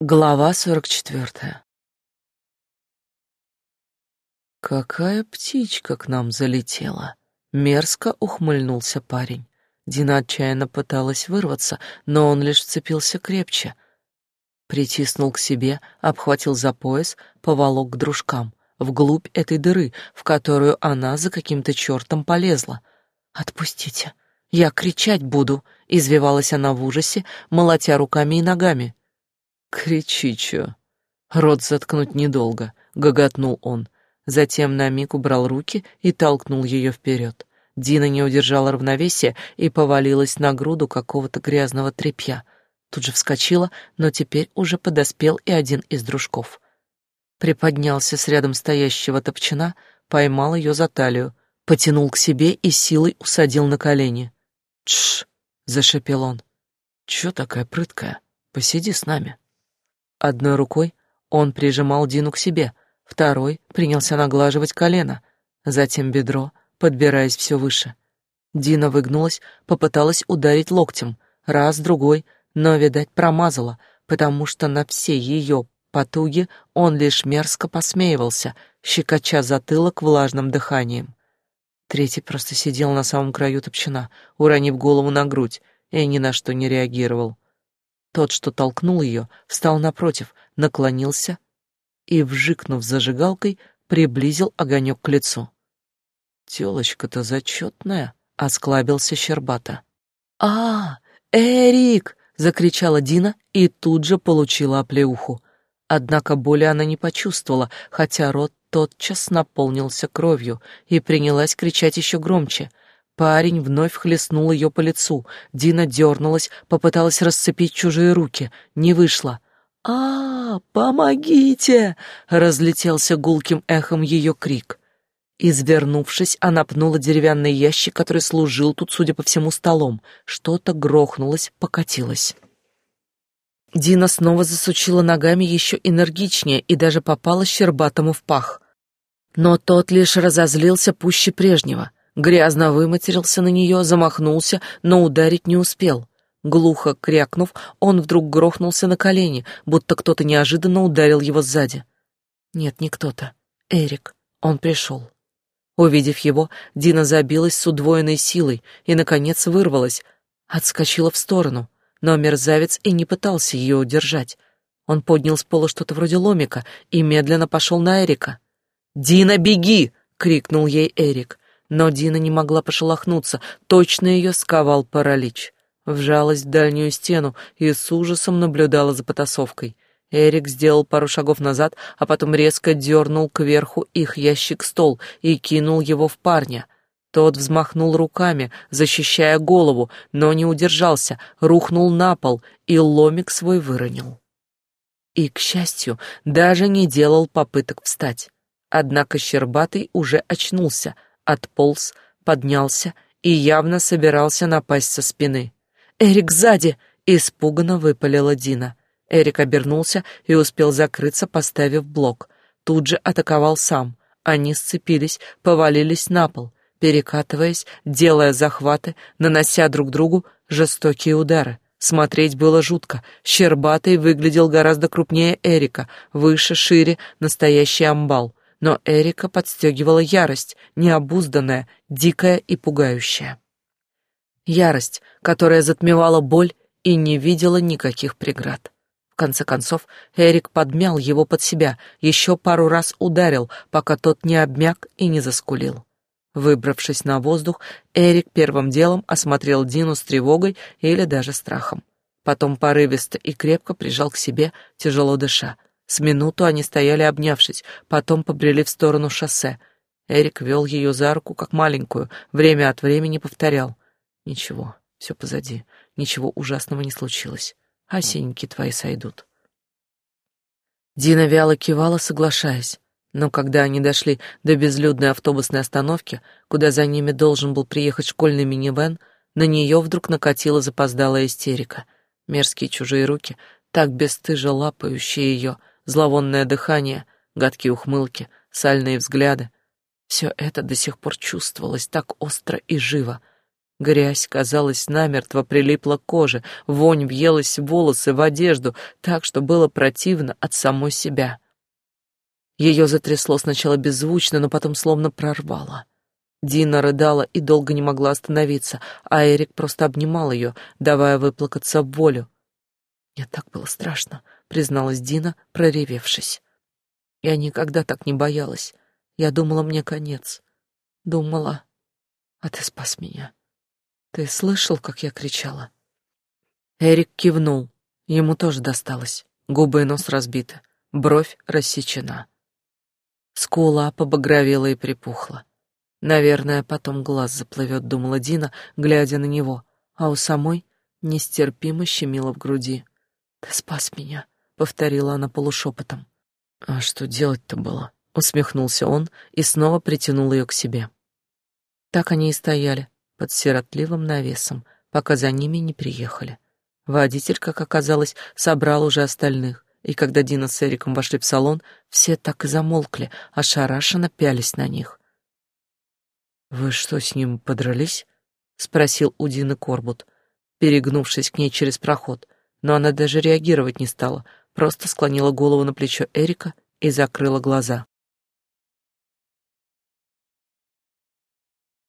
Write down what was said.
Глава сорок четвертая. Какая птичка к нам залетела? Мерзко ухмыльнулся парень. Дина отчаянно пыталась вырваться, но он лишь вцепился крепче. Притиснул к себе, обхватил за пояс, поволок к дружкам, вглубь этой дыры, в которую она за каким-то чертом полезла. «Отпустите! Я кричать буду!» — извивалась она в ужасе, молотя руками и ногами. «Кричи, чё?» Рот заткнуть недолго, — гоготнул он. Затем на миг убрал руки и толкнул ее вперед. Дина не удержала равновесия и повалилась на груду какого-то грязного тряпья. Тут же вскочила, но теперь уже подоспел и один из дружков. Приподнялся с рядом стоящего топчина, поймал ее за талию, потянул к себе и силой усадил на колени. «Тш!» — зашепел он. «Чё такая прыткая? Посиди с нами». Одной рукой он прижимал Дину к себе, второй принялся наглаживать колено, затем бедро, подбираясь все выше. Дина выгнулась, попыталась ударить локтем, раз, другой, но, видать, промазала, потому что на все ее потуги он лишь мерзко посмеивался, щекоча затылок влажным дыханием. Третий просто сидел на самом краю топчина, уронив голову на грудь, и ни на что не реагировал. Тот, что толкнул ее, встал напротив, наклонился и, вжикнув зажигалкой, приблизил огонек к лицу. «Телочка-то зачетная!» — осклабился Щербата. «А, Эрик!» — закричала Дина и тут же получила оплеуху. Однако боли она не почувствовала, хотя рот тотчас наполнился кровью и принялась кричать еще громче. Парень вновь хлестнул ее по лицу. Дина дернулась, попыталась расцепить чужие руки. Не вышло. «А, помогите!» — разлетелся гулким эхом ее крик. Извернувшись, она пнула деревянный ящик, который служил тут, судя по всему, столом. Что-то грохнулось, покатилось. Дина снова засучила ногами еще энергичнее и даже попала Щербатому в пах. Но тот лишь разозлился пуще прежнего — Грязно выматерился на нее, замахнулся, но ударить не успел. Глухо крякнув, он вдруг грохнулся на колени, будто кто-то неожиданно ударил его сзади. Нет, не кто-то. Эрик. Он пришел. Увидев его, Дина забилась с удвоенной силой и, наконец, вырвалась, отскочила в сторону, но мерзавец и не пытался ее удержать. Он поднял с пола что-то вроде ломика и медленно пошел на Эрика. «Дина, беги!» — крикнул ей Эрик. Но Дина не могла пошелохнуться, точно ее сковал паралич. Вжалась в дальнюю стену и с ужасом наблюдала за потасовкой. Эрик сделал пару шагов назад, а потом резко дернул кверху их ящик-стол и кинул его в парня. Тот взмахнул руками, защищая голову, но не удержался, рухнул на пол и ломик свой выронил. И, к счастью, даже не делал попыток встать. Однако Щербатый уже очнулся — отполз, поднялся и явно собирался напасть со спины. «Эрик сзади!» — испуганно выпалила Дина. Эрик обернулся и успел закрыться, поставив блок. Тут же атаковал сам. Они сцепились, повалились на пол, перекатываясь, делая захваты, нанося друг другу жестокие удары. Смотреть было жутко. Щербатый выглядел гораздо крупнее Эрика, выше, шире, настоящий амбал но Эрика подстегивала ярость, необузданная, дикая и пугающая. Ярость, которая затмевала боль и не видела никаких преград. В конце концов, Эрик подмял его под себя, еще пару раз ударил, пока тот не обмяк и не заскулил. Выбравшись на воздух, Эрик первым делом осмотрел Дину с тревогой или даже страхом. Потом порывисто и крепко прижал к себе, тяжело дыша, с минуту они стояли обнявшись, потом побрели в сторону шоссе. Эрик вел ее за руку, как маленькую, время от времени повторял. «Ничего, все позади, ничего ужасного не случилось. Осенники твои сойдут». Дина вяло кивала, соглашаясь. Но когда они дошли до безлюдной автобусной остановки, куда за ними должен был приехать школьный минивэн, на нее вдруг накатила запоздалая истерика. Мерзкие чужие руки, так бесстыжо лапающие ее, зловонное дыхание, гадкие ухмылки, сальные взгляды. Все это до сих пор чувствовалось так остро и живо. Грязь, казалось, намертво прилипла к коже, вонь въелась в волосы, в одежду, так что было противно от самой себя. Ее затрясло сначала беззвучно, но потом словно прорвало. Дина рыдала и долго не могла остановиться, а Эрик просто обнимал ее, давая выплакаться в волю. «Мне так было страшно», — призналась Дина, проревевшись. «Я никогда так не боялась. Я думала, мне конец. Думала, а ты спас меня. Ты слышал, как я кричала?» Эрик кивнул. Ему тоже досталось. Губы и нос разбиты, бровь рассечена. Скула побагровела и припухла. Наверное, потом глаз заплывет, думала Дина, глядя на него, а у самой нестерпимо щемило в груди. «Ты спас меня», — повторила она полушепотом. «А что делать-то было?» — усмехнулся он и снова притянул ее к себе. Так они и стояли, под сиротливым навесом, пока за ними не приехали. Водитель, как оказалось, собрал уже остальных, и когда Дина с Эриком вошли в салон, все так и замолкли, ошарашенно пялись на них. «Вы что, с ним подрались?» — спросил у Дины Корбут, перегнувшись к ней через проход, но она даже реагировать не стала, просто склонила голову на плечо Эрика и закрыла глаза.